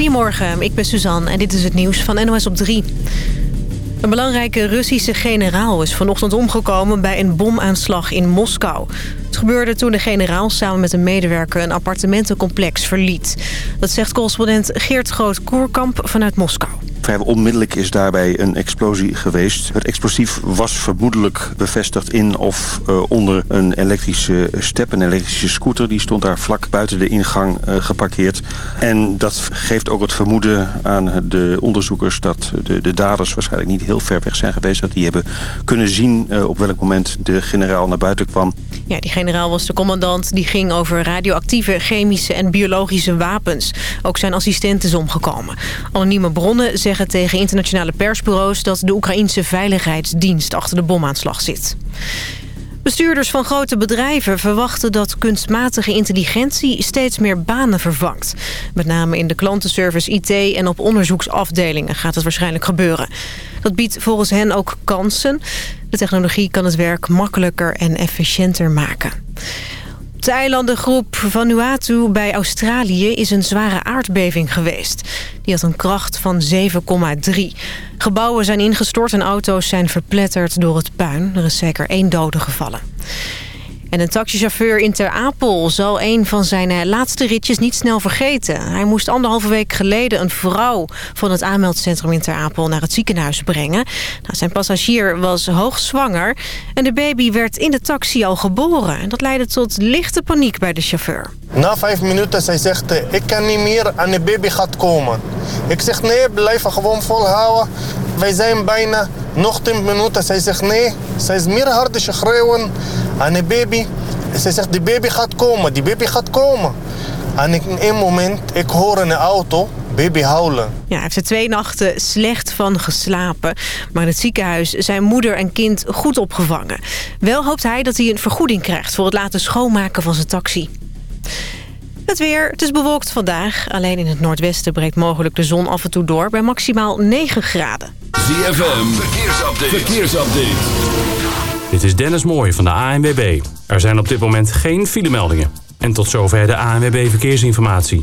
Goedemorgen, ik ben Suzanne en dit is het nieuws van NOS op 3. Een belangrijke Russische generaal is vanochtend omgekomen bij een bomaanslag in Moskou. Het gebeurde toen de generaal samen met een medewerker een appartementencomplex verliet. Dat zegt correspondent Geert Groot-Koerkamp vanuit Moskou. Onmiddellijk is daarbij een explosie geweest. Het explosief was vermoedelijk bevestigd in of uh, onder een elektrische step, een elektrische scooter. Die stond daar vlak buiten de ingang uh, geparkeerd. En dat geeft ook het vermoeden aan de onderzoekers dat de, de daders waarschijnlijk niet heel ver weg zijn geweest. Dat die hebben kunnen zien uh, op welk moment de generaal naar buiten kwam. Ja, die generaal was de commandant. Die ging over radioactieve, chemische en biologische wapens. Ook zijn assistent is omgekomen. Anonieme bronnen zeggen tegen internationale persbureaus... dat de Oekraïnse Veiligheidsdienst achter de bomaanslag zit. Bestuurders van grote bedrijven verwachten dat kunstmatige intelligentie steeds meer banen vervangt. Met name in de klantenservice IT en op onderzoeksafdelingen gaat het waarschijnlijk gebeuren. Dat biedt volgens hen ook kansen. De technologie kan het werk makkelijker en efficiënter maken. De eilandengroep Vanuatu bij Australië is een zware aardbeving geweest. Die had een kracht van 7,3. Gebouwen zijn ingestort en auto's zijn verpletterd door het puin. Er is zeker één dode gevallen. En een taxichauffeur in Ter Apel zal een van zijn eh, laatste ritjes niet snel vergeten. Hij moest anderhalve week geleden een vrouw van het aanmeldcentrum in Ter Apel naar het ziekenhuis brengen. Nou, zijn passagier was hoogzwanger en de baby werd in de taxi al geboren. En dat leidde tot lichte paniek bij de chauffeur. Na vijf minuten zij zegt ik kan niet meer en de baby gaat komen. Ik zeg nee, blijf gewoon volhouden. Wij zijn bijna nog 10 minuten. Zij zegt nee. Zij is meer harder schreeuwen aan de baby. Zij zegt die baby gaat komen, die baby gaat komen. En in één moment, ik hoor een auto, baby huilen. Ja, hij heeft er twee nachten slecht van geslapen. Maar in het ziekenhuis zijn moeder en kind goed opgevangen. Wel hoopt hij dat hij een vergoeding krijgt voor het laten schoonmaken van zijn taxi. Het weer, het is bewolkt vandaag. Alleen in het noordwesten breekt mogelijk de zon af en toe door... bij maximaal 9 graden. ZFM, verkeersupdate. verkeersupdate. Dit is Dennis Mooij van de ANWB. Er zijn op dit moment geen filemeldingen. En tot zover de ANWB Verkeersinformatie.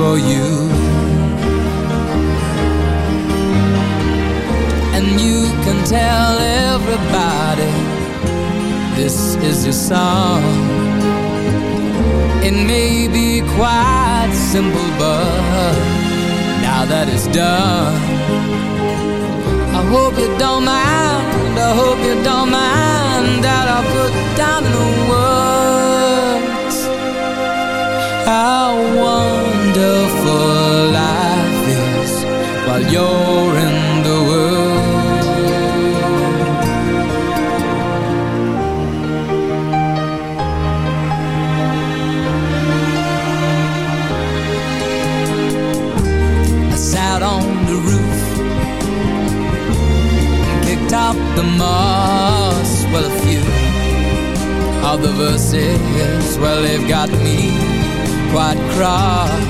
For you. And you can tell everybody this is your song. It may be quite simple, but now that it's done, I hope you don't mind. I hope you don't mind that I put down in the words how wonderful life is while you're in the world. I sat on the roof and kicked out the moss. Well, a few of the verses, well, they've got me quite cross.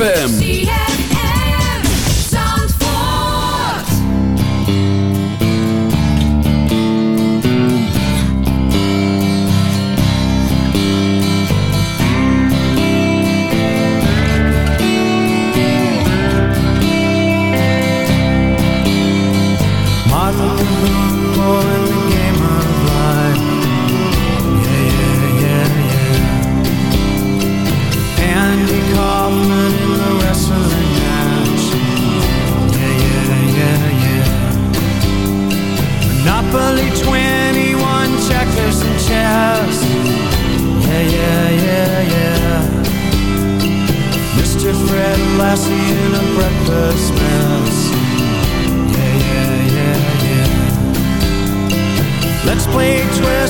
ZFM. Lassie in a breakfast mess. Yeah, yeah, yeah, yeah. Let's play Twister,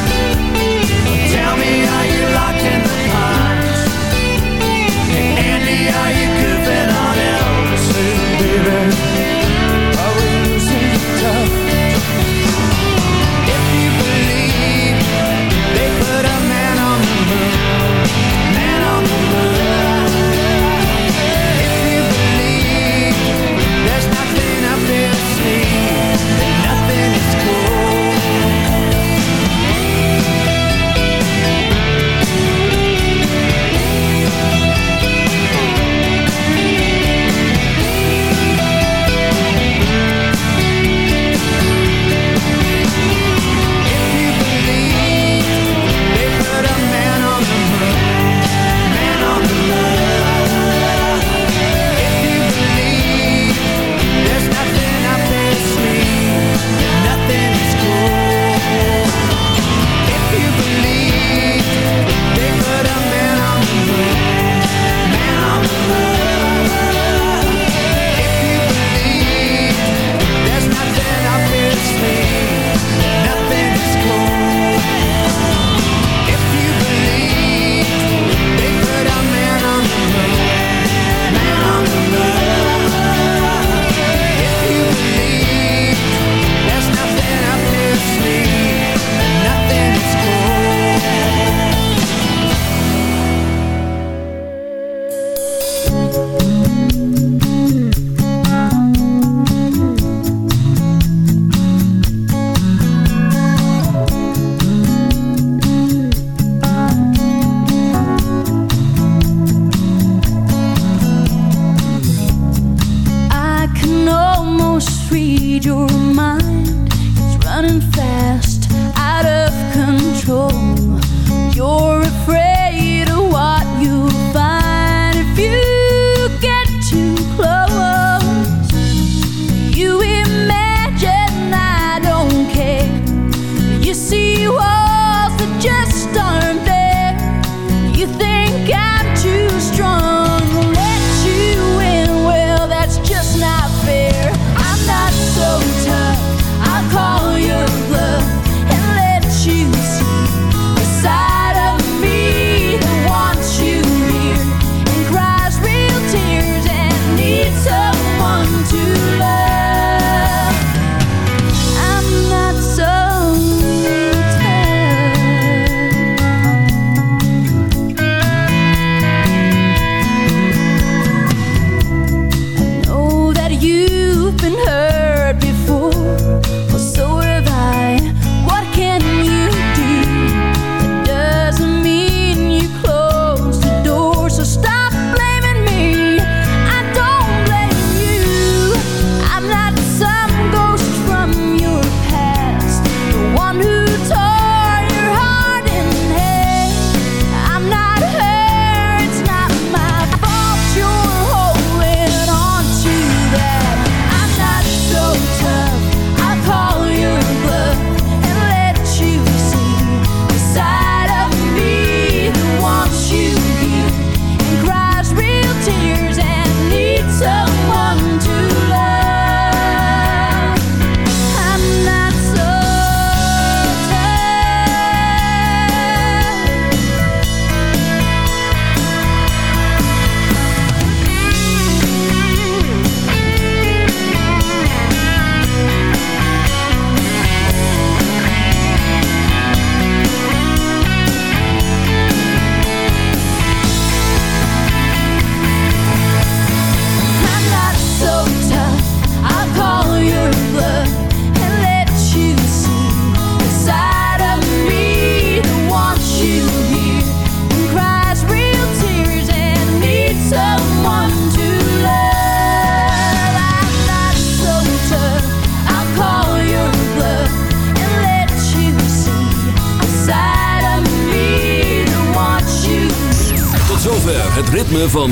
Andy,